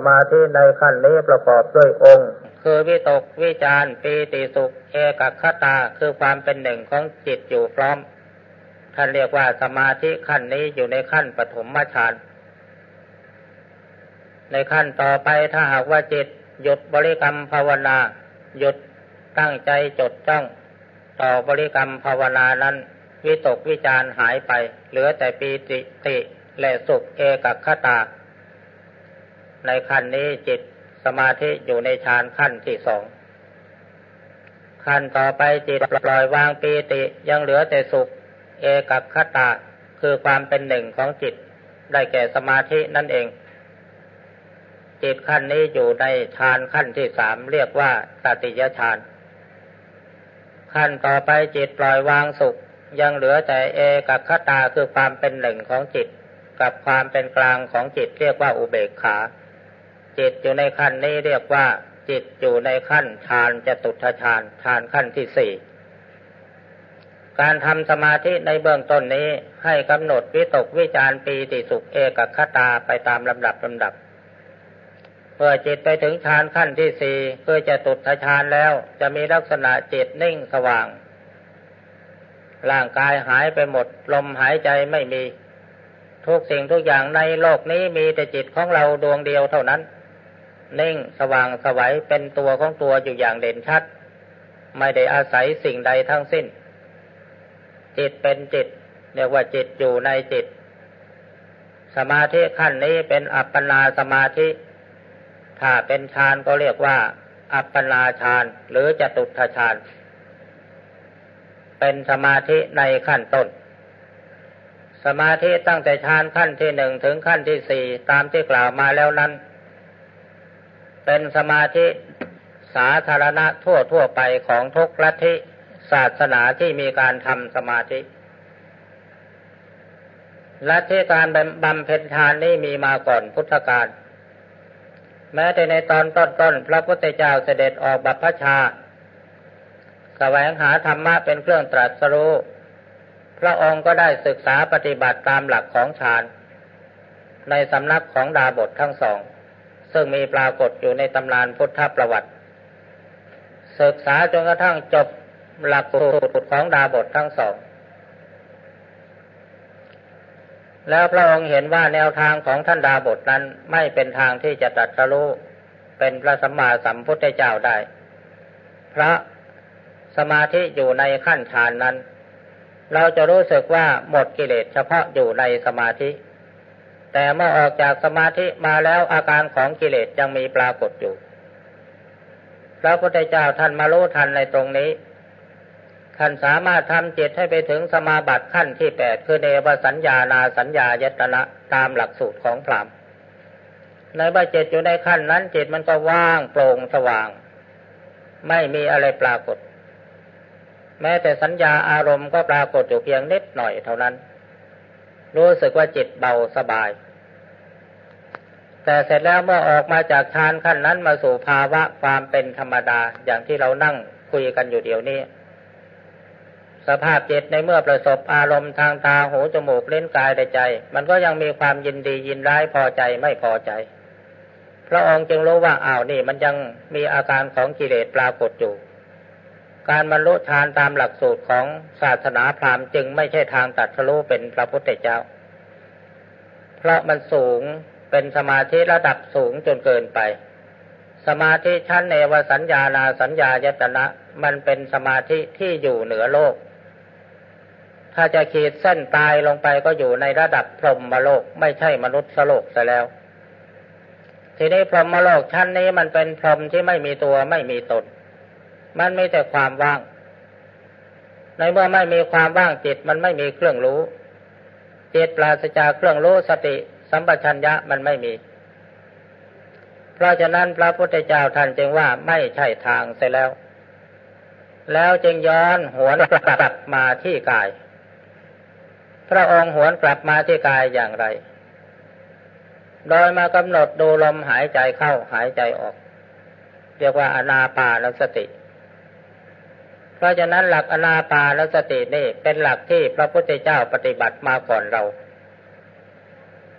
สมาธิในขั้นนี้ประกอบด้วยองค์ คือวิตกวิจารปีติสุข เอกคตาคือความเป็นหนึ่งของจิตอยู่พร้อม ท่านเรียกว่าสมาธิขั้นนี้อยู่ในขั้นปฐมฌานในขั้นต่อไปถ้าหากว่าจิตหยุดบริกรรมภาวนา หยุดตั้งใจจดจ้อง ต่อบริกรรมภาวนานั้น วิตกวิจารหายไป เหลือแต่ปีติติและสุขเอกคตา ในขั้นนี้จิตสมาธิอยู่ในฌานขั้นที่สองขั้นต่อไปจิตปล่อยวางปีติยังเหลือแต่สุข เอกคตาคือความเป็นหนึ่งของจิต ได้แก่สมาธินั่นเอง จิตขั้นนี้อยู่ในฌานขั้นที่สามเรียกว่าสติยฌาน ขั้นต่อไปจิตปล่อยวางสุข ยังเหลือแต่เอกัคตาคือความเป็นหนึ่งของจิต กับความเป็นกลางของจิตเรียกว่าอุเบกขา จิตอยู่ในขั้นนี้เรียกว่า จิตอยู่ในขั้นฌานจะตุทฌานฌานขั้นที่สี่การทำสมาธิในเบื้องต้นนี้ให้กำหนดวิตกวิจารปีติสุขเอกคตาไปตามลำดับลำดับ เมื่อจิตไปถึงฌานขั้นที่สี่คือจะตุดฌานแล้วจะมีลักษณะจิตนิ่งสว่าง ร่างกายหายไปหมด ลมหายใจไม่มี ทุกสิ่งทุกอย่างในโลกนี้มีแต่จิตของเราดวงเดียวเท่านั้น นิ่งสว่างสวัยเป็นตัวของตัวอยู่อย่างเด่นชัด ไม่ได้อาศัยสิ่งใดทั้งสิ้น จิตเป็นจิตเรียกว่าจิตอยู่ในจิต สมาธิขั้นนี้เป็นอัปปนาสมาธิ ถ้าเป็นฌานก็เรียกว่า อัปปนาฌานหรือจตุทฌานเป็นสมาธิในขั้นต้น สมาธิตั้งแต่ฌานขั้นที่หนึ่งถึงขั้นที่สี่ตามที่กล่าวมาแล้วนั้น เป็นสมาธิสาธารณะทั่วทั่วไปของทุกลัทธิศาสนาที่มีการทำสมาธิลัทธิการบำเพ็ญทานนี้มีมาก่อนพุทธกาลแม้แต่ในตอนต้นๆพระพุทธเจ้าเสด็จออกบัพพชาแสวงหาธรรมะเป็นเครื่องตรัสรู้พระองค์ก็ได้ศึกษาปฏิบัติตามหลักของฌาน ในสำนักของดาบททั้งสอง ซึ่งมีปรากฏอยู่ในตำนานพุทธประวัติ ศึกษาจนกระทั่งจบหลักสูตรของดาบททั้งสอง แล้วพระองค์เห็นว่าแนวทางของท่านดาบทนั้นไม่เป็นทางที่จะตัดสรู้เป็นพระสัมมาสัมพุทธเจ้าได้ พระสมาธิอยู่ในขั้นฌานนั้น เราจะรู้สึกว่าหมดกิเลสเฉพาะอยู่ในสมาธิ แต่เมื่อออกจากสมาธิมาแล้วอาการของกิเลสยังมีปรากฏอยู่พระพุทธเจ้าท่านมารู้ทันในตรงนี้ ท่านสามารถทำจิตให้ไปถึงสมาบัติขั้นที่แปดคือเนวสัญญานาสัญญายตนะตามหลักสูตรของพรามในบาจิตอยู่ในขั้นนั้นจิตมันก็ว่างโปร่งสว่าง ไม่มีอะไรปรากฏ แม้แต่สัญญาอารมณ์ก็ปรากฏอยู่เพียงนิดหน่อยเท่านั้น รู้สึกว่าจิตเบาสบาย แต่เสร็จแล้วเมื่อออกมาจากฌานขั้นนั้นมาสู่ภาวะความเป็นธรรมดาอย่างที่เรานั่งคุยกันอยู่เดี๋ยวนี้ สภาพจิตในเมื่อประสบอารมณ์ทางตาหูจมูกเล่นกายใจ มันก็ยังมีความยินดียินร้ายพอใจไม่พอใจพระองค์จึงรู้ว่าอ้าวนี่มันยังมีอาการของกิเลสปรากฏอยู่ การบรรลุฌานตามหลักสูตรของศาสนาพราหมณ์จึงไม่ใช่ทางตัดทะลุเป็นพระพุทธเจ้า เพราะมันสูงเป็นสมาธิระดับสูงจนเกินไป สมาธิชั้นเนวสัญญานาสัญญายตนะ มันเป็นสมาธิที่อยู่เหนือโลก ถ้าจะขีดเส้นตายลงไปก็อยู่ในระดับพรหมโลกไม่ใช่มนุษย์โลกซะแล้ว ทีนี้พรหมโลกชั้นนี้มันเป็นพรหมที่ไม่มีตัวไม่มีตน มันไมีแต่ความว่าง ในเมื่อไม่มีความว่างจิตมันไม่มีเครื่องรู้ จิตปราศจากเครื่องรู้สติ สัมปชัญญะมันไม่มี เพราะฉะนั้นพระพุทธเจ้าท่านจึงว่าไม่ใช่ทางเสียแล้ว แล้วจึงย้อนหัวกลับมาที่กาย พระองค์หวนกลับมาที่กายอย่างไร โดยมากำหนดดูลมหายใจเข้าหายใจออกเรียกว่าอนาปานสติ เพราะฉะนั้นหลักอนาปานสตินี่เป็นหลักที่พระพุทธเจ้าปฏิบัติมาก่อนเรา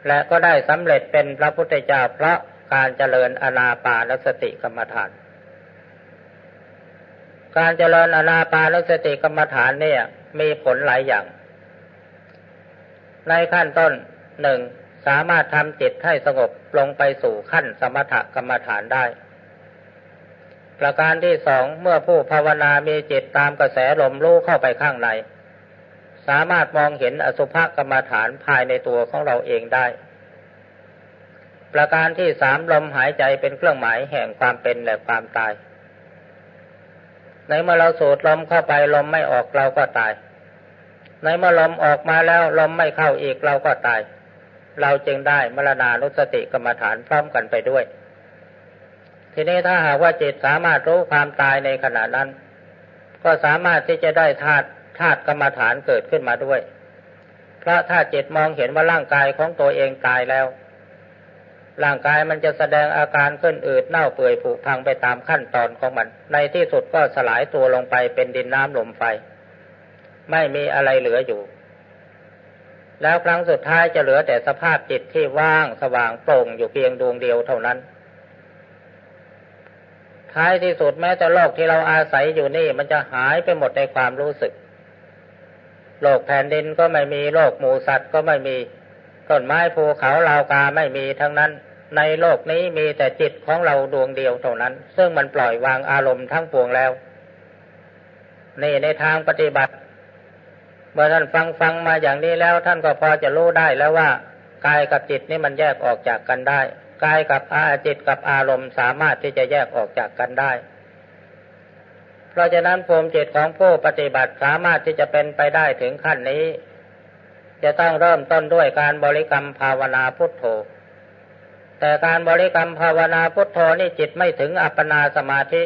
และก็ได้สำเร็จเป็นพระพุทธเจ้าเพราะการเจริญอนาปานสติกรรมฐาน การเจริญอนาปานสติกรรมฐานเนี่ยมีผลหลายอย่าง ในขั้นต้นหนึ่งสามารถทำจิตให้สงบลงไปสู่ขั้นสมถกรรมฐานได้ ประการที่สองเมื่อผู้ภาวนามีจิตตามกระแสลมรู้เข้าไปข้างใน สามารถมองเห็นอสุภกรรมฐานภายในตัวของเราเองได้ ประการที่สามลมหายใจเป็นเครื่องหมายแห่งความเป็นและความตาย ในเมื่อเราสูดลมเข้าไปลมไม่ออกเราก็ตาย ในเมื่อลมออกมาแล้วลมไม่เข้าอีกเราก็ตาย เราจึงได้มรณานุสติกรรมฐานพร้อมกันไปด้วย ทีนี้ถ้าหากว่าจิตสามารถรู้ความตายในขณะนั้น ก็สามารถที่จะได้ธาตุธาตุกรรมฐานเกิดขึ้นมาด้วย เพราะถ้าจิตมองเห็นว่าร่างกายของตัวเองตายแล้ว ร่างกายมันจะแสดงอาการขึ้นอืดเน่าเปื่อยผุพังไปตามขั้นตอนของมัน ในที่สุดก็สลายตัวลงไปเป็นดินน้ำลมไฟ ไม่มีอะไรเหลืออยู่ แล้วครั้งสุดท้ายจะเหลือแต่สภาพจิตที่ว่างสว่างโปร่งอยู่เพียงดวงเดียวเท่านั้น ท้ายที่สุดแม้แต่โลกที่เราอาศัยอยู่นี่ มันจะหายไปหมดในความรู้สึก โลกแผ่นดินก็ไม่มีโลกหมูสัตว์ก็ไม่มีต้นไม้ภูเขาลาวกาไม่มีทั้งนั้น ในโลกนี้มีแต่จิตของเราดวงเดียวเท่านั้น ซึ่งมันปล่อยวางอารมณ์ทั้งปวงแล้วนี่ในทางปฏิบัติ เมื่อท่านฟังฟังมาอย่างนี้แล้ว ท่านก็พอจะรู้ได้แล้วว่า กายกับจิตนี่มันแยกออกจากกันได้ กายกับอาจิตกับอารมณ์สามารถที่จะแยกออกจากกันได้ เพราะฉะนั้นภูมิจิตของผู้ปฏิบัติสามารถที่จะเป็นไปได้ถึงขั้นนี้ จะต้องเริ่มต้นด้วยการบริกรรมภาวนาพุทโธ แต่การบริกรรมภาวนาพุทโธนี่จิตไม่ถึงอัปปนาสมาธิ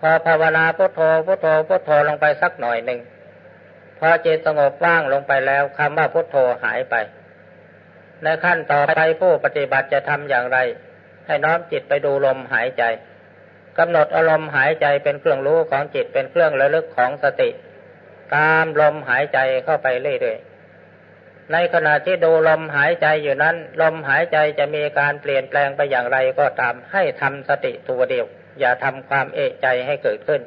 พอภาวนาพุทโธพุทโธพุทโธลงไปสักหน่อยหนึ่งพอจิตสงบว่างลงไปแล้วคำว่าพุทโธหายไป ในขั้นต่อไปผู้ปฏิบัติจะทำอย่างไร ให้น้อมจิตไปดูลมหายใจกำหนดอารมณ์หายใจเป็นเครื่องรู้ของจิตเป็นเครื่องระลึกของสติ ตามลมหายใจเข้าไปเรื่อยๆ ในขณะที่ดูลมหายใจอยู่นั้น ลมหายใจจะมีการเปลี่ยนแปลงไปอย่างไรก็ตามให้ทำสติตัวเดียว อย่าทำความเอะใจให้เกิดขึ้น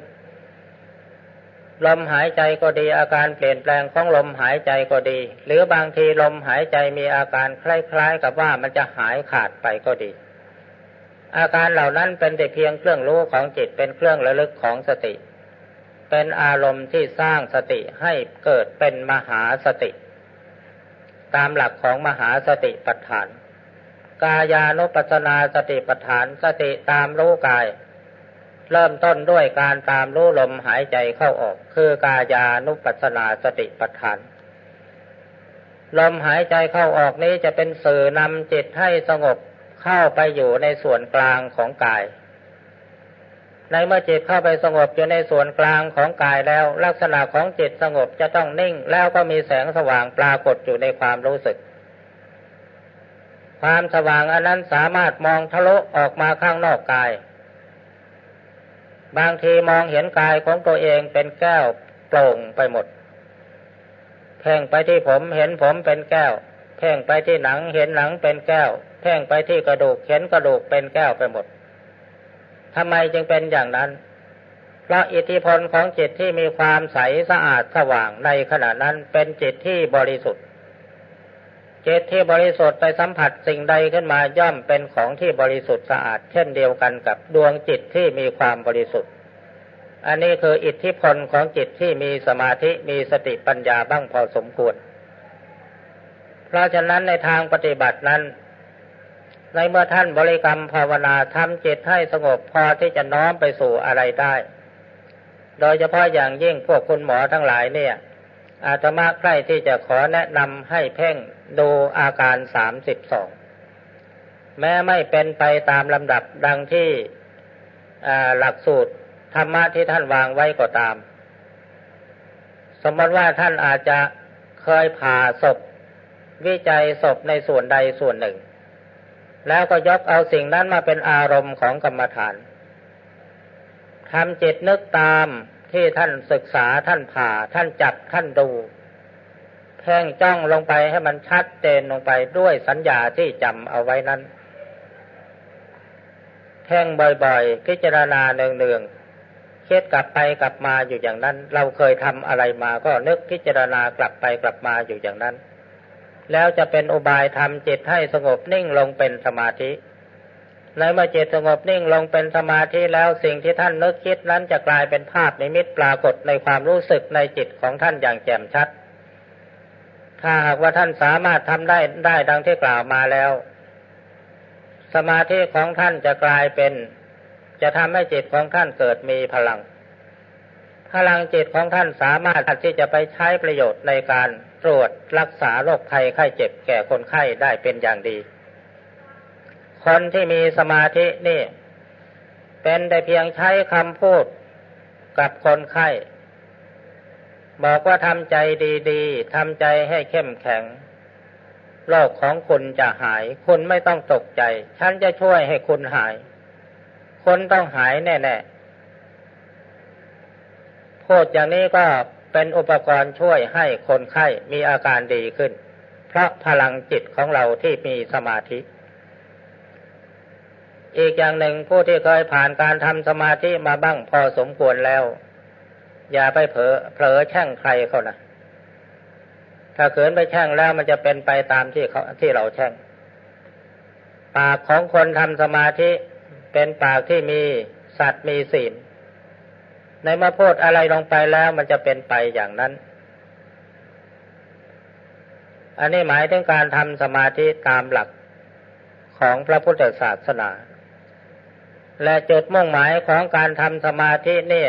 ลมหายใจก็ดีอาการเปลี่ยนแปลงของลมหายใจก็ดี หรือบางทีลมหายใจมีอาการคล้าย ๆ กับว่ามันจะหายขาดไปก็ดี อาการเหล่านั้นเป็นแต่เพียงเครื่องรู้ของจิตเป็นเครื่องระลึกของสติ เป็นอารมณ์ที่สร้างสติให้เกิดเป็นมหาสติ ตามหลักของมหาสติปัฏฐาน กายานุปัสนาสติปัฏฐานสติตามรู้กาย เริ่มต้นด้วยการตามรู้ลมหายใจเข้าออก คือกายานุปัสสนาสติปัฏฐาน ลมหายใจเข้าออกนี้จะเป็นสื่อนำจิตให้สงบเข้าไปอยู่ในส่วนกลางของกาย ในเมื่อจิตเข้าไปสงบอยู่ในส่วนกลางของกายแล้ว ลักษณะของจิตสงบจะต้องนิ่ง แล้วก็มีแสงสว่างปรากฏอยู่ในความรู้สึกความสว่างอันนั้นสามารถมองทะลุออกมาข้างนอกกาย บางทีมองเห็นกายของตัวเองเป็นแก้วโปร่งไปหมด เพ่งไปที่ผมเห็นผมเป็นแก้ว เพ่งไปที่หนังเห็นหนังเป็นแก้ว เพ่งไปที่กระดูกเห็นกระดูกเป็นแก้วไปหมดทำไมจึงเป็นอย่างนั้น เพราะอิทธิพลของจิตที่มีความใสสะอาดสว่างในขณะนั้นเป็นจิตที่บริสุทธิ์ จิตที่บริสุทธิ์ไปสัมผัสสิ่งใดขึ้นมาย่อมเป็นของที่บริสุทธิ์สะอาด เช่นเดียวกันกับดวงจิตที่มีความบริสุทธิ์ อันนี้คืออิทธิพลของจิตที่มีสมาธิมีสติปัญญาบ้างพอสมควร เพราะฉะนั้นในทางปฏิบัตินั้น ในเมื่อท่านบริกรรมภาวนาทำจิตให้สงบพอที่จะน้อมไปสู่อะไรได้ โดยเฉพาะอย่างยิ่งพวกคุณหมอทั้งหลายเนี่ย อาตมาใกล้ที่จะขอแนะนำให้เพ่งดูอาการสามสิบสองแม้ไม่เป็นไปตามลำดับดังที่หลักสูตรธรรมะที่ท่านวางไว้ก็ตาม สมมติว่าท่านอาจจะเคยผ่าศพ วิจัยศพในส่วนใดส่วนหนึ่ง แล้วก็ยกเอาสิ่งนั้นมาเป็นอารมณ์ของกรรมฐานทำจิตนึกตาม ที่ท่านศึกษาท่านผ่า ท่านจับท่านดูเพ่งจ้องลงไปให้มันชัดเจนลงไปด้วยสัญญาที่จำเอาไว้นั้นแท่งบ่อยๆ พิจารณาเนืองๆเคิดกลับไปกลับมาอยู่อย่างนั้น เราเคยทำอะไรมาก็นึกพิจารณากลับไปกลับมาอยู่อย่างนั้น แล้วจะเป็นอุบายทำจิตให้สงบนิ่งลงเป็นสมาธิ ในเมื่อจิตสงบนิ่งลงเป็นสมาธิแล้วสิ่งที่ท่านนึกคิดนั้นจะกลายเป็นภาพนิมิตปรากฏในความรู้สึกในจิตของท่านอย่างแจ่มชัด ถ้าหากว่าท่านสามารถทำได้ได้ดังที่กล่าวมาแล้ว สมาธิของท่านจะกลายเป็น จะทำให้จิตของท่านเกิดมีพลัง พลังจิตของท่านสามารถที่จะไปใช้ประโยชน์ในการตรวจรักษาโรคภัยไข้เจ็บแก่คนไข้ได้เป็นอย่างดี คนที่มีสมาธินี่ เป็นแต่เพียงใช้คำพูดกับคนไข้ บอกว่าทำใจดีๆทำใจให้เข้มแข็งโรคของคุณจะหาย คุณไม่ต้องตกใจ ฉันจะช่วยให้คุณหาย คนต้องหายแน่ๆพูดอย่างนี้ก็เป็นอุปกรณ์ช่วยให้คนไข้มีอาการดีขึ้น เพราะพลังจิตของเราที่มีสมาธิ อีกอย่างหนึ่งผู้ที่เคยผ่านการทำสมาธิมาบ้างพอสมควรแล้ว อย่าไปเผลอเผลอแช่งใครเขานะถ้าเขินไปแช่งแล้วมันจะเป็นไปตามที่เขาที่เราแช่ง ปากของคนทำสมาธิเป็นปากที่มีสัตว์มีศีลในมื่อพูดอะไรลงไปแล้วมันจะเป็นไปอย่างนั้น อันนี้หมายถึงการทำสมาธิตามหลักของพระพุทธศาสนา และจุดมุ่งหมายของการทำสมาธินี่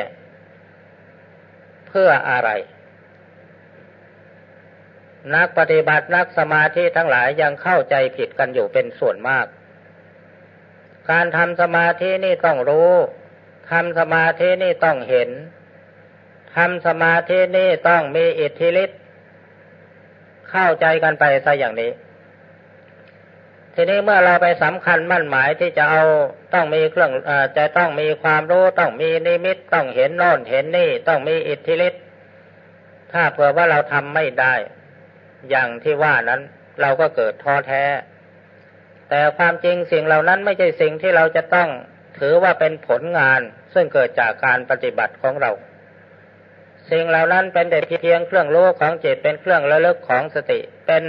เพื่ออะไร นักปฏิบัตินักสมาธิทั้งหลายยังเข้าใจผิดกันอยู่เป็นส่วนมาก การทำสมาธินี่ต้องรู้ทำสมาธินี่ต้องเห็นทำสมาธินี่ต้องมีอิทธิฤทธิ์เข้าใจกันไปซะอย่างนี้ ทีนี้เมื่อเราไปสำคัญมั่นหมายที่จะเอาต้องมีเครื่องอจะต้องมีความรู้ต้องมีนิมิตต้องเห็นโน่นเห็นนี่ต้องมีอิทธิฤทธิ์ถ้าเผื่อว่าเราทำไม่ได้ อย่างที่ว่านั้นเราก็เกิดท้อแท้ แต่ความจริงสิ่งเหล่านั้นไม่ใช่สิ่งที่เราจะต้องถือว่าเป็นผลงานซึ่งเกิดจากการปฏิบัติของเรา สิ่งเหล่านั้นเป็นแต่เพียงเครื่องรู้ของจิตเป็นเครื่องระลึกของสติ เป็น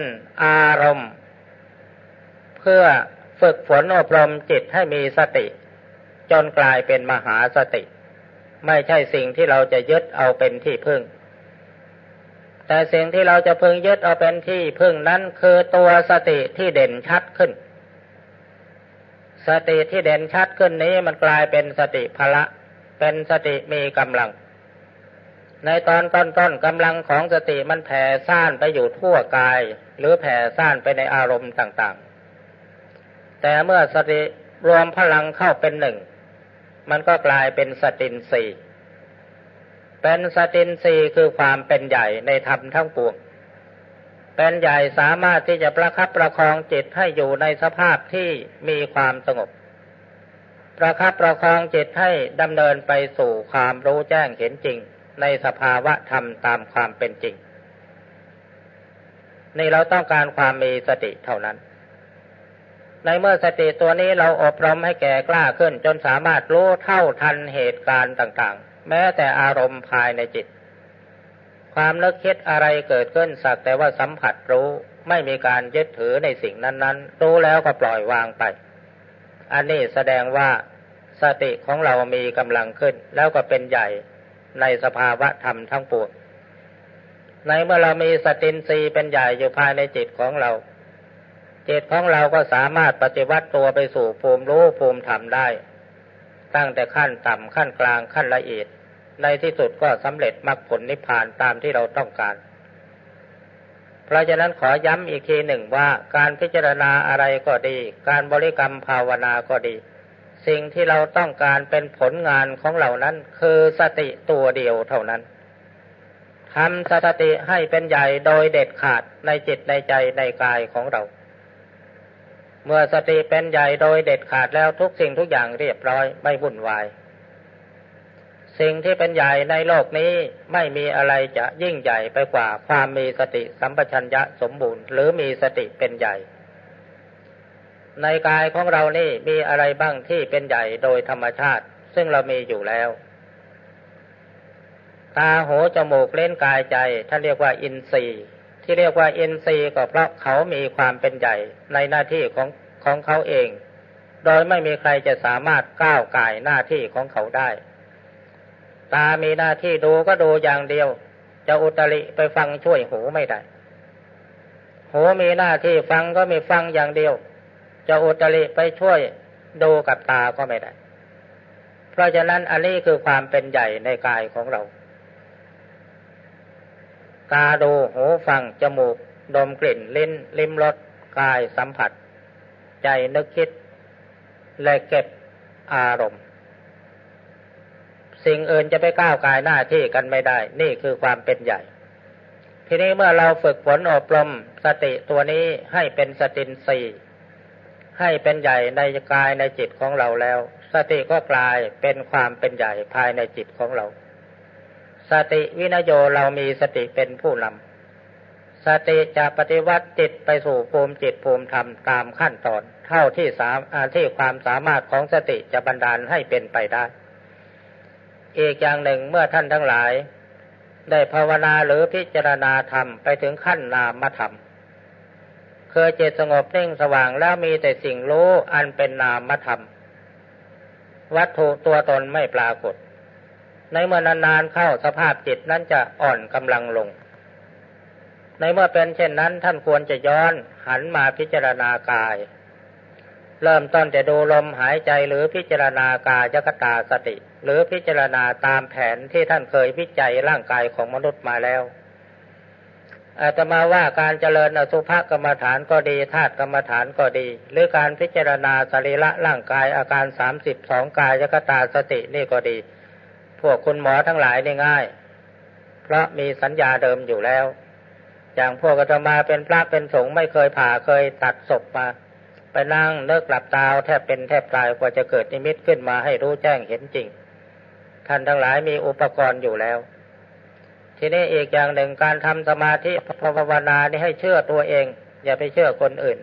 อารมณ์ เพื่อฝึกฝนอบรมจิตให้มีสติ จนกลายเป็นมหาสติ ไม่ใช่สิ่งที่เราจะยึดเอาเป็นที่พึ่ง แต่สิ่งที่เราจะพึงยึดเอาเป็นที่พึ่งนั้นคือตัวสติที่เด่นชัดขึ้น สติที่เด่นชัดขึ้นนี้มันกลายเป็นสติพละ เป็นสติมีกำลัง ในตอนต้นๆกำลังของสติมันแผ่ซ่านไปอยู่ทั่วกาย หรือแผ่ซ่านไปในอารมณ์ต่างๆ แต่เมื่อสติรวมพลังเข้าเป็นหนึ่ง มันก็กลายเป็นสตินสีเป็นสตินสีคือความเป็นใหญ่ในธรรมทั้งปวง เป็นใหญ่สามารถที่จะประคับประคองจิตให้อยู่ในสภาพที่มีความสงบ ประคับประคองจิตให้ดำเนินไปสู่ความรู้แจ้งเห็นจริง ในสภาวะธรรมตามความเป็นจริง นี่เราต้องการความมีสติเท่านั้น ในเมื่อสติตัวนี้เราอบรมให้แก่กล้าขึ้น จนสามารถรู้เท่าทันเหตุการณ์ต่างๆ แม้แต่อารมณ์ภายในจิต ความนึกคิดอะไรเกิดขึ้นสักแต่ว่าสัมผัสรู้ไม่มีการยึดถือในสิ่งนั้นๆ รู้แล้วก็ปล่อยวางไป อันนี้แสดงว่าสติของเรามีกำลังขึ้น แล้วก็เป็นใหญ่ในสภาวะธรรมทั้งปวงในเมื่อเรามีสตินรีเป็นใหญ่อยู่ภายในจิตของเรา จิตของเราก็สามารถปฏิวัติตัวไปสู่ภูมิรู้ภูมิธรรมได้ ตั้งแต่ขั้นต่ำขั้นกลางขั้นละเอียด ในที่สุดก็สำเร็จมรรคผลนิพพานตามที่เราต้องการ เพราะฉะนั้นขอย้ำอีกทีหนึ่งว่าการพิจารณาอะไรก็ดี การบริกรรมภาวนาก็ดี สิ่งที่เราต้องการเป็นผลงานของเหล่านั้น คือสติตัวเดียวเท่านั้นทำสติให้เป็นใหญ่โดยเด็ดขาดในจิตในใจในกายของเรา เมื่อสติเป็นใหญ่โดยเด็ดขาดแล้วทุกสิ่งทุกอย่างเรียบร้อยไม่วุ่นวาย สิ่งที่เป็นใหญ่ในโลกนี้ไม่มีอะไรจะยิ่งใหญ่ไปกว่าความมีสติสัมปชัญญะสมบูรณ์ หรือมีสติเป็นใหญ่ ในกายของเรานี่มีอะไรบ้างที่เป็นใหญ่โดยธรรมชาติ ซึ่งเรามีอยู่แล้วตาหูจมูกเล่นกายใจท่านเรียกว่าอินทรีย์ ที่เรียกว่าเอินทรีก็เพราะเขามีความเป็นใหญ่ในหน้าที่ของของเขาเอง โดยไม่มีใครจะสามารถก้าวไก่หน้าที่ของเขาได้ ตามีหน้าที่ดูก็ดูอย่างเดียว จะอุตริไปฟังช่วยหูไม่ได้ หูมีหน้าที่ฟังก็มีฟังอย่างเดียว จะอุตริไปช่วยดูกับตาก็ไม่ได้ เพราะฉะนั้นอันนี้คือความเป็นใหญ่ในกายของเรา ตาดูหูฟัง จมูก ดมกลิ่นลิ้น ลิ้มรสกายสัมผัส ใจนึกคิด และเก็บอารมณ์ สิ่งอื่นจะไปก้าวกายหน้าที่กันไม่ได้ นี่คือความเป็นใหญ่ทีนี้เมื่อเราฝึกฝนอบรมสติตัวนี้ให้เป็นสตินสี่ให้เป็นใหญ่ในกายในจิตของเราแล้ว สติก็กลายเป็นความเป็นใหญ่ภายในจิตของเรา สติวินโยเรามีสติเป็นผู้นำสติจะปฏิวัติจิตไปสู่ภูมิจิตภูมิธรรมตามขั้นตอน เท่าที่สามที่ความสามารถของสติจะบันดาลให้เป็นไปได้ อีกอย่างหนึ่งเมื่อท่านทั้งหลาย ได้ภาวนาหรือพิจารณาธรรมไปถึงขั้นนามธรรมเคยจิตสงบนิ่งสว่างแล้วมีแต่สิ่งรู้อันเป็นนามธรรม วัตถุตัวตนไม่ปรากฏ ในเมื่อนานๆเข้าสภาพจิตนั้นจะอ่อนกำลังลง ในเมื่อเป็นเช่นนั้นท่านควรจะย้อนหันมาพิจารณากาย เริ่มต้นจะดูลมหายใจหรือพิจารณากายกตาสติ หรือพิจารณาตามแผนที่ท่านเคยวิจัยร่างกายของมนุษย์มาแล้วอาตมาว่าการเจริญอสุภกรรมฐานก็ดีธาตุกรรมฐานก็ดี หรือการพิจารณาสรีระร่างกายอาการสามสิบสองกายยกตาสตินี่ก็ดี พวกคุณหมอทั้งหลายนี่ง่าย เพราะมีสัญญาเดิมอยู่แล้ว อย่างพวกอาตมาเป็นพระเป็นสงฆ์ไม่เคยผ่าเคยตัดศพมาไปนั่งเลิกหลับตาแทบเป็นแทบตายกว่าจะเกิดนิมิตขึ้นมาให้รู้แจ้งเห็นจริง ท่านทั้งหลายมีอุปกรณ์อยู่แล้ว ทีนี้อีกอย่างหนึ่งการทำสมาธิภาวนานี่ให้เชื่อตัวเอง อย่าไปเชื่อคนอื่น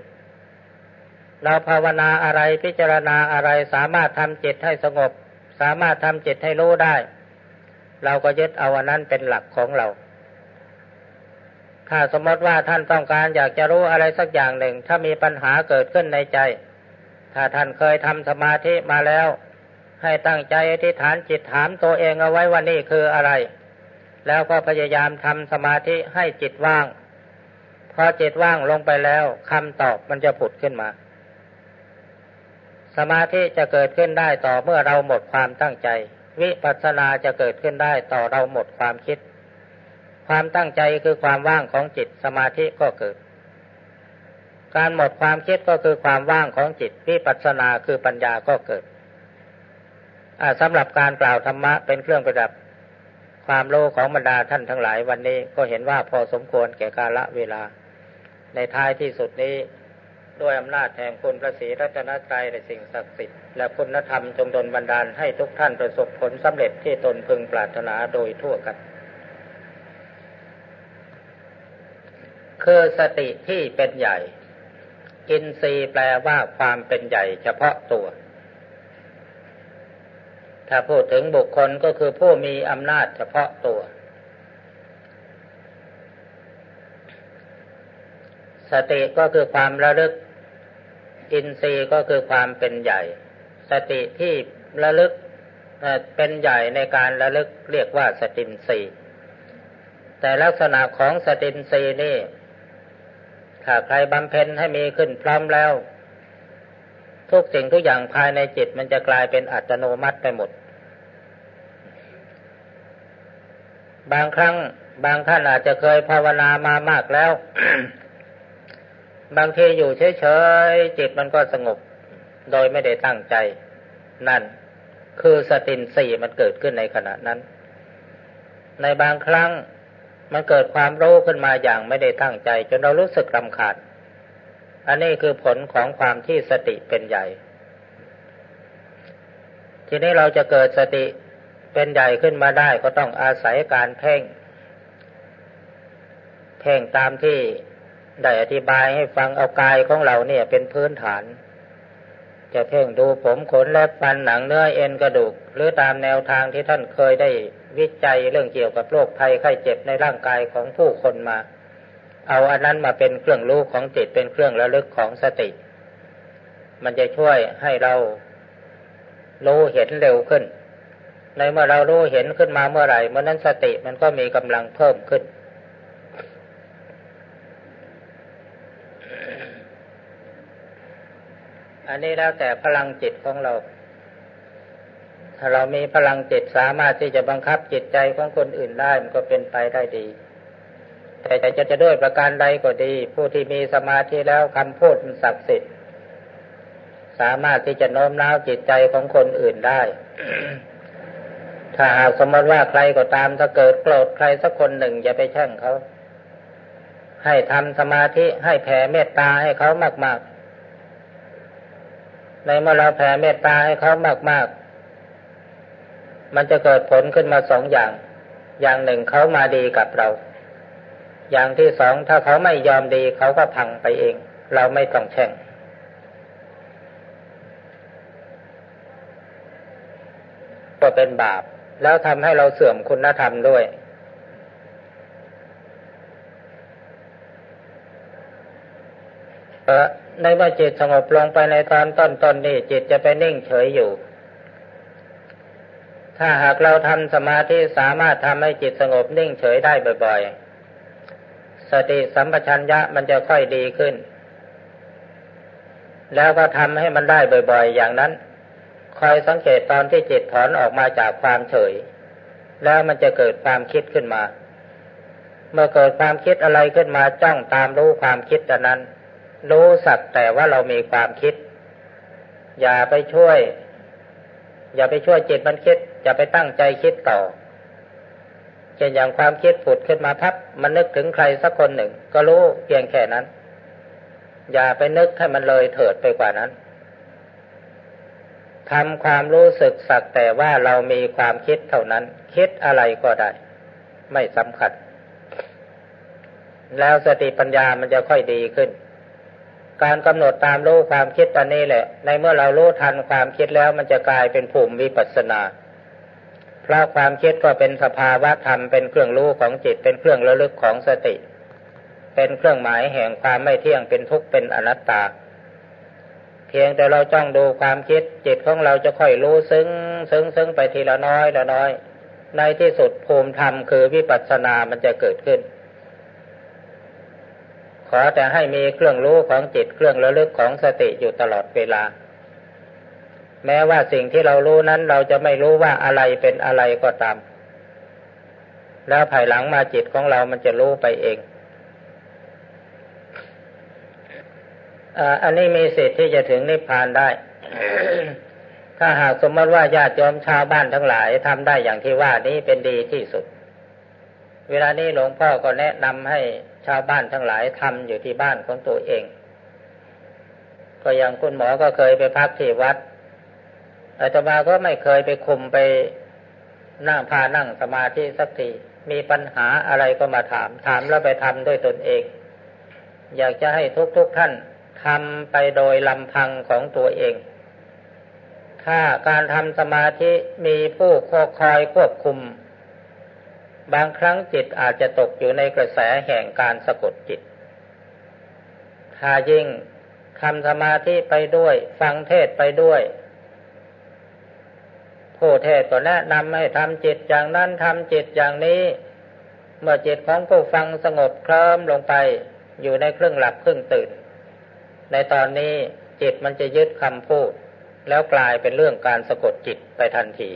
เราภาวนาอะไรพิจารณาอะไรสามารถทำจิตให้สงบ สามารถทำจิตให้รู้ได้ เราก็ยึดเอาวันนั้นเป็นหลักของเรา ถ้าสมมติว่าท่านต้องการอยากจะรู้อะไรสักอย่างหนึ่ง ถ้ามีปัญหาเกิดขึ้นในใจ ถ้าท่านเคยทำสมาธิมาแล้ว ให้ตั้งใจอธิษฐานจิตถามตัวเองเอาไว้ว่านี่คืออะไร แล้วก็พยายามทำสมาธิให้จิตว่างพอจิตว่างลงไปแล้วคำตอบมันจะผุดขึ้นมา สมาธิจะเกิดขึ้นได้ต่อเมื่อเราหมดความตั้งใจ วิปัสสนาจะเกิดขึ้นได้ต่อเราหมดความคิด ความตั้งใจคือความว่างของจิตสมาธิก็เกิด การหมดความคิดก็คือความว่างของจิตวิปัสสนาคือปัญญาก็เกิดสำหรับการกล่าวธรรมะเป็นเครื่องประดับความโลภของบรรดาท่านทั้งหลายวันนี้ก็เห็นว่าพอสมควรแก่กาละเวลา ในท้ายที่สุดนี้ ด้วยอำนาจแห่งคุณพระศรีรัตนตรัยและสิ่งศักดิ์สิทธิ์และคุณธรรมจงดลบันดาลให้ทุกท่านประสบผลสำเร็จที่ตนพึงปรารถนาโดยทั่วกัน คือสติที่เป็นใหญ่ อินทรีย์แปลว่าความเป็นใหญ่เฉพาะตัว ถ้าพูดถึงบุคคลก็คือผู้มีอำนาจเฉพาะตัวสติก็คือความระลึก อินทรีย์ก็คือความเป็นใหญ่ สติที่ระลึกเป็นใหญ่ในการระลึกเรียกว่าสตินทรีย์แต่ลักษณะของสตินทรีย์นี่ ถ้าใครบำเพ็ญให้มีขึ้นพร้อมแล้ว ทุกสิ่งทุกอย่างภายในจิตมันจะกลายเป็นอัตโนมัติไปหมด บางครั้งบางท่านอาจจะเคยภาวนามามากแล้ว บางทีอยู่เฉยๆจิตมันก็สงบ โดยไม่ได้ตั้งใจ นั่น คือสตินสี่มันเกิดขึ้นในขณะนั้น ในบางครั้งมันเกิดความรู้ขึ้นมาอย่างไม่ได้ตั้งใจ จนเรารู้สึกรำคาญอันนี้คือผลของความที่สติเป็นใหญ่ ทีนี้เราจะเกิดสติเป็นใหญ่ขึ้นมาได้ก็ต้องอาศัยการเพ่ง เพ่งตามที่ ได้อธิบายให้ฟังเอากายของเราเนี่ยเป็นพื้นฐาน จะเพ่งดูผมขนและฟันหนังเนื้อเอ็นกระดูก หรือตามแนวทางที่ท่านเคยได้วิจัยเรื่องเกี่ยวกับโรคภัยไข้เจ็บในร่างกายของผู้คนมา เอาอันนั้นมาเป็นเครื่องรู้ของจิตเป็นเครื่องระลึกของสติ มันจะช่วยให้เรารู้เห็นเร็วขึ้น ในเมื่อเรารู้เห็นขึ้นมาเมื่อไหร่เมื่อนั้นสติมันก็มีกำลังเพิ่มขึ้น อันนี้แล้วแต่พลังจิตของเรา ถ้าเรามีพลังจิตสามารถที่จะบังคับจิตใจของคนอื่นได้มันก็เป็นไปได้ดี แต่จะจะด้วยประการใดก็ดี ผู้ที่มีสมาธิแล้วคำพูดมันศักดิ์สิทธิ์สามารถที่จะโน้มน้าวจิตใจของคนอื่นได้ ถ้าหากสมมติว่าใครก็ตามถ้าเกิดโกรธใครสักคนหนึ่งอย่าไปแช่งเขา ให้ทำสมาธิให้แผ่เมตตาให้เขามาก ๆ ในเมื่อเราแผ่เมตตาให้เขามาก ๆ มันจะเกิดผลขึ้นมาสองอย่าง อย่างหนึ่งเขามาดีกับเรา อย่างที่สองถ้าเขาไม่ยอมดีเขาก็พังไปเอง เราไม่ต้องแช่งก็เป็นบาป แล้วทำให้เราเสื่อมคุณธรรมด้วยเออ ในเมื่อจิตสงบลงไปในตอนต้นๆนนี่จิตจะไปนิ่งเฉยอยู่ ถ้าหากเราทำสมาธิสามารถทำให้จิตสงบนิ่งเฉยได้บ่อยๆ สติสัมปชัญญะมันจะค่อยดีขึ้น แล้วก็ทำให้มันได้บ่อยๆ อย่างนั้น คอยสังเกตตอนที่จิตถอนออกมาจากความเฉย แล้วมันจะเกิดความคิดขึ้นมา เมื่อเกิดความคิดอะไรขึ้นมาจ้องตามรู้ความคิดนั้น รู้สักแต่ว่าเรามีความคิด อย่าไปช่วย อย่าไปช่วยจิตมันคิด อย่าไปตั้งใจคิดต่อเช่นอย่างความคิดผุดขึ้นมาพับมันนึกถึงใครสักคนหนึ่ง ก็รู้เพียงแค่นั้น อย่าไปนึกให้มันเลยเถิดไปกว่านั้นทำความรู้สึกสักแต่ว่าเรามีความคิดเท่านั้น คิดอะไรก็ได้ ไม่สำคัญ แล้วสติปัญญามันจะค่อยดีขึ้น การกำหนดตามรู้ความคิดตอนนี้แหละ ในเมื่อเรารู้ทันความคิดแล้วมันจะกลายเป็นภูมิวิปัสนา เพราะความคิดก็เป็นสภาวะธรรมเป็นเครื่องรู้ของจิตเป็นเครื่องระลึกของสติ เป็นเครื่องหมายแห่งความไม่เที่ยงเป็นทุกข์เป็นอนัตตา เพียงแต่เราจ้องดูความคิดจิตของเราจะค่อยรู้ซึ้งซึ้งซึ้งไปทีละน้อยละน้อย ในที่สุดภูมิธรรมคือวิปัสสนามันจะเกิดขึ้น ขอแต่ให้มีเครื่องรู้ของจิตเครื่องระลึกของสติอยู่ตลอดเวลา แม้ว่าสิ่งที่เรารู้นั้นเราจะไม่รู้ว่าอะไรเป็นอะไรก็ตาม แล้วภายหลังมาจิตของเรามันจะรู้ไปเองอันนี้มีสิทธิ์ที่จะถึงนิพพานได้ ถ้าหากสมมติว่าญาติโยมชาวบ้านทั้งหลายทำได้อย่างที่ว่านี้เป็นดีที่สุด เวลานี้หลวงพ่อก็แนะนำให้ ชาวบ้านทั้งหลายทำอยู่ที่บ้านของตัวเอง ก็อย่างคุณหมอก็เคยไปพักที่วัดอาตมาก็ไม่เคยไปคุมไปนั่งพานั่งสมาธิสักทีมีปัญหาอะไรก็มาถาม ถามแล้วไปทำด้วยตนเอง อยากจะให้ทุกๆทท่านทำไปโดยลำพังของตัวเอง ถ้าการทำสมาธิมีผู้คอยควบคุม บางครั้งจิตอาจจะตกอยู่ในกระแสแห่งการสะกดจิต ถ้ายิ่งทำสมาธิไปด้วย ฟังเทศไปด้วยผู้เทศก็แนะนำให้ทำจิตอย่างนั้นทำจิตอย่างนี้ เมื่อจิตของผู้ฟังสงบเคลิ้มลงไป อยู่ในเครึ่องหลับเครึ่องตื่น ในตอนนี้จิตมันจะยึดคำพูด แล้วกลายเป็นเรื่องการสะกดจิตไปทันที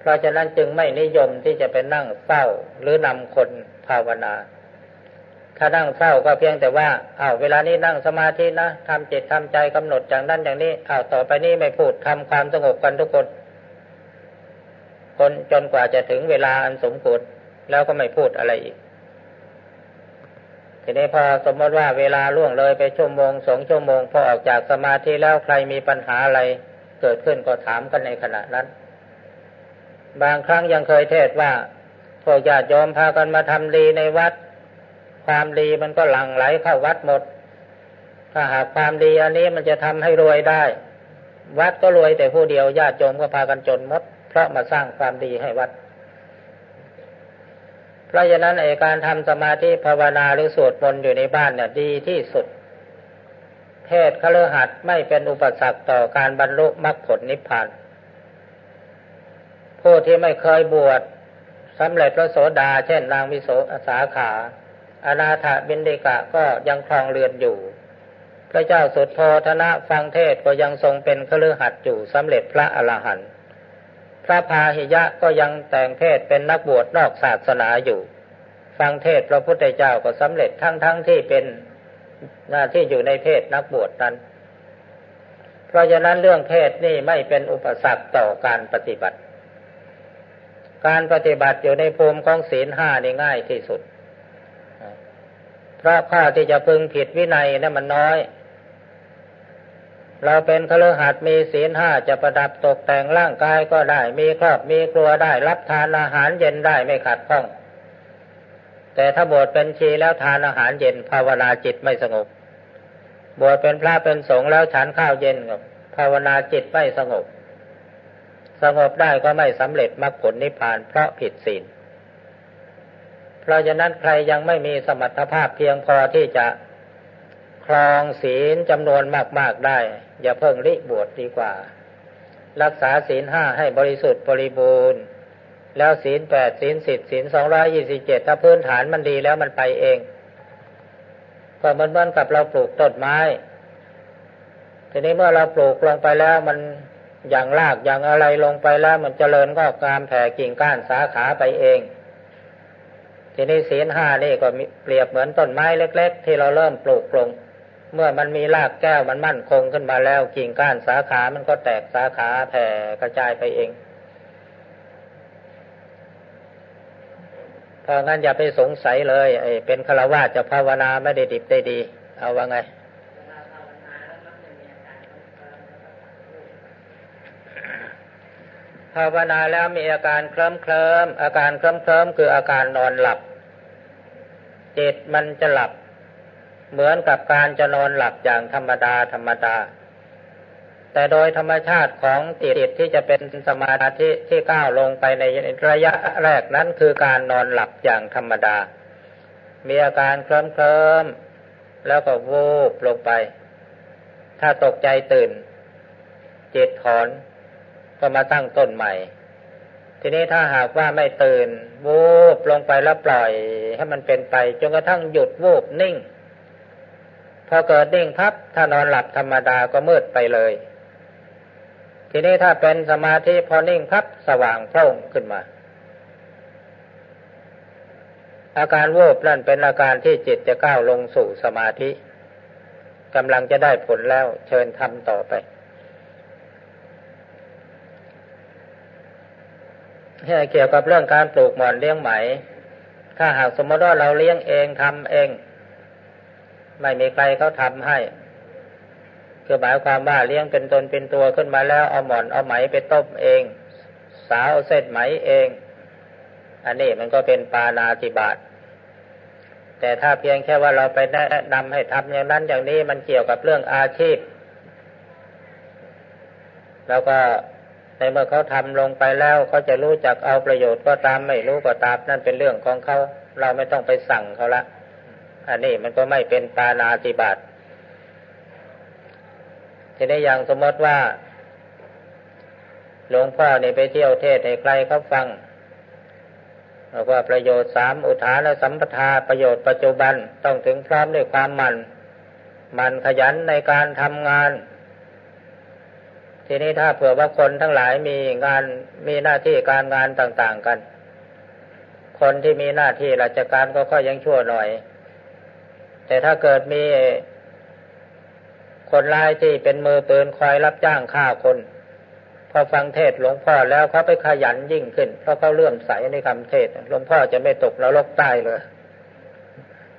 เพราะฉะนั้นจึงไม่นิยมที่จะไปนั่งเฝ้าหรือนำคนภาวนา ถ้านั่งเฝ้าก็เพียงแต่ว่าอ้าวเวลานี้นั่งสมาธินะทำจิตทำใจกำหนดอย่างนั้นอย่างนี้อ้าวต่อไปนี้ไม่พูดทำความสงบกันทุกคน คนจนกว่าจะถึงเวลาอันสมควรแล้วก็ไม่พูดอะไรอีกทีนี้พอสมมติว่าเวลาล่วงเลยไปชั่วโมงสองชั่วโมงพอออกจากสมาธิแล้วใครมีปัญหาอะไรเกิดขึ้นก็ถามกันในขณะนั้น บางครั้งยังเคยเทศว่าพวกญาติโยมพากันมาทำดีในวัด ความดีมันก็หลั่งไหลเข้าวัดหมด ถ้าหากความดีอันนี้มันจะทำให้รวยได้ วัดก็รวยแต่ผู้เดียวญาติโยมก็พากันจนมด เพราะมาสร้างความดีให้วัด เพราะฉะนั้นไอการทำสมาธิภาวนาหรือสวดมนต์อยู่ในบ้านเนี่ยดีที่สุดเพศคฤหัสไม่เป็นอุปสรรคต่อการบรรลุมรรคผลนิพพาน ผู้ที่ไม่เคยบวชสำเร็จพระโสดา เช่นนางวิโสสาขาอนาถบินเดกะก็ยังครองเรือนอยู่ พระเจ้าสุดโทธนะฟังเทศก็ยังทรงเป็นคฤหัสถ์อยู่สำเร็จพระอรหันต์พระพาหิยะก็ยังแต่งเพศเป็นนักบวชนอกศาสนาอยู่ ฟังเทศพระพุทธเจ้าก็สำเร็จทั้งๆทที่เป็นหน้าที่อยู่ในเพศนักบวชนั้น เพราะฉะนั้นเรื่องเพศนี่ไม่เป็นอุปสรรคต่อการปฏิบัติ การปฏิบัติอยู่ในภูมิของศีลห้านี่ง่ายที่สุด เพราะข้าที่จะพึงผิดวินัยนั่นมันน้อย เราเป็นคฤหัสถ์มีศีลห้าจะประดับตกแต่งร่างกายก็ได้ มีครอบมีครัวได้รับทานอาหารเย็นได้ไม่ขัดข้อง แต่ถ้าบวชเป็นชีแล้วทานอาหารเย็นภาวนาจิตไม่สงบบวชเป็นพระเป็นสงฆ์แล้วฉันข้าวเย็นกับภาวนาจิตไม่สงบ สงบได้ก็ไม่สำเร็จมรรคผลนิพพานเพราะผิดศีล เพราะฉะนั้นใครยังไม่มีสมรรถภาพเพียงพอที่จะครองศีลจำนวนมาก ๆ ได้ อย่าเพิ่งริบวชดีกว่า รักษาศีลห้าให้บริสุทธิ์บริบูรณ์ แล้วศีลแปดศีลสิบศีลสองร้อยี่สิบเจ็ดถ้าพื้นฐานมันดีแล้วมันไปเองก็เหมือนเหมือนกับเราปลูกต้นไม้ ทีนี้เมื่อเราปลูกลงไปแล้วมัน อย่างรากอย่างอะไรลงไปแล้วมันเจริญก็กามแผ่กิ่งก้านสาขาไปเอง ทีนี้ศีลห้านี่ก็เปรียบเหมือนต้นไม้เล็ก ๆ ที่เราเริ่มปลูกลงเมื่อมันมีรากแก้วมันมั่นคงขึ้นมาแล้วกิ่งก้านสาขามันก็แตกสาขาแผ่กระจายไปเองเพราะงั้นอย่าไปสงสัยเลยไอ้เป็นฆราวาสจะภาวนาไม่ได้ดิบได้ดี เอาว่าไง ภาวนาแล้วมีอาการเคลิ้มเคลิ้มอาการเคลิ้มเคลิ้มคืออาการนอนหลับ จิตมันจะหลับ เหมือนกับการจะนอนหลับอย่างธรรมดาธรรมดา แต่โดยธรรมชาติของจิตที่จะเป็นสมาธิที่ก้าวลงไปในระยะแรกนั้นคือการนอนหลับอย่างธรรมดา มีอาการเคลิ้มเคลิ้มแล้วก็วูบลงไป ถ้าตกใจตื่น จิตถอน ก็มาตั้งต้นใหม่ ทีนี้ถ้าหากว่าไม่ตื่น วูบลงไปแล้วปล่อย ให้มันเป็นไป จนกระทั่งหยุดวูบนิ่ง พอเกิดนิ่งพับถ้านอนหลับธรรมดาก็มืดไปเลย ทีนี้ถ้าเป็นสมาธิพอนิ่งพับสว่างโพร่งขึ้นมา อาการโวบนั่นเป็นอาการที่จิตจะก้าวลงสู่สมาธิกำลังจะได้ผลแล้วเชิญทำต่อไป เกี่ยวกับเรื่องการปลูกหมอนเลี้ยงไหม ถ้าหากสมมติว่าเราเลี้ยงเองทำเอง ไม่มีใครเขาทำให้คือหมายความว่าเลี้ยงเป็นตนเป็นตัวขึ้นมาแล้วเอาหมอนเอาไหมไปต้มเอง สาวเส้นไหมเอง อันนี้มันก็เป็นปานาติบาตแต่ถ้าเพียงแค่ว่าเราไปแนะนำให้ทำอย่างนั้นอย่างนี้มันเกี่ยวกับเรื่องอาชีพ แล้วก็ ในเมื่อเขาทำลงไปแล้วเขาจะรู้จักเอาประโยชน์ก็ตามไม่รู้ก็ตามนั่นเป็นเรื่องของเขาเราไม่ต้องไปสั่งเขาละ อันนี้มันก็ไม่เป็นปานาติบาตทีนี้อย่างสมมติว่า หลวงพ่อเนี่ยไปเที่ยวเทศให้ใครเขาฟังบอกว่าประโยชน์สามอุทานและสัมปทาประโยชน์ปัจจุบันต้องถึงพร้อมด้วยความมัน มันขยันในการทำงาน ทีนี้ถ้าเผื่อว่าคนทั้งหลายมีงานมีหน้าที่การงานต่าง ๆกัน คนที่มีหน้าที่ราชการก็ค่อยยังชั่วหน่อย แต่ถ้าเกิดมีคนร้ายที่เป็นมือปืนคอยรับจ้างฆ่าคน พอฟังเทศหลวงพ่อแล้วเขาไปขยันยิ่งขึ้น เพราะเขาเลื่อมใสในคำเทศหลวงพ่อจะไม่ตกนรกใต้เลย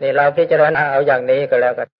นี่เราพิจารณาเอาอย่างนี้ก็แล้วกัน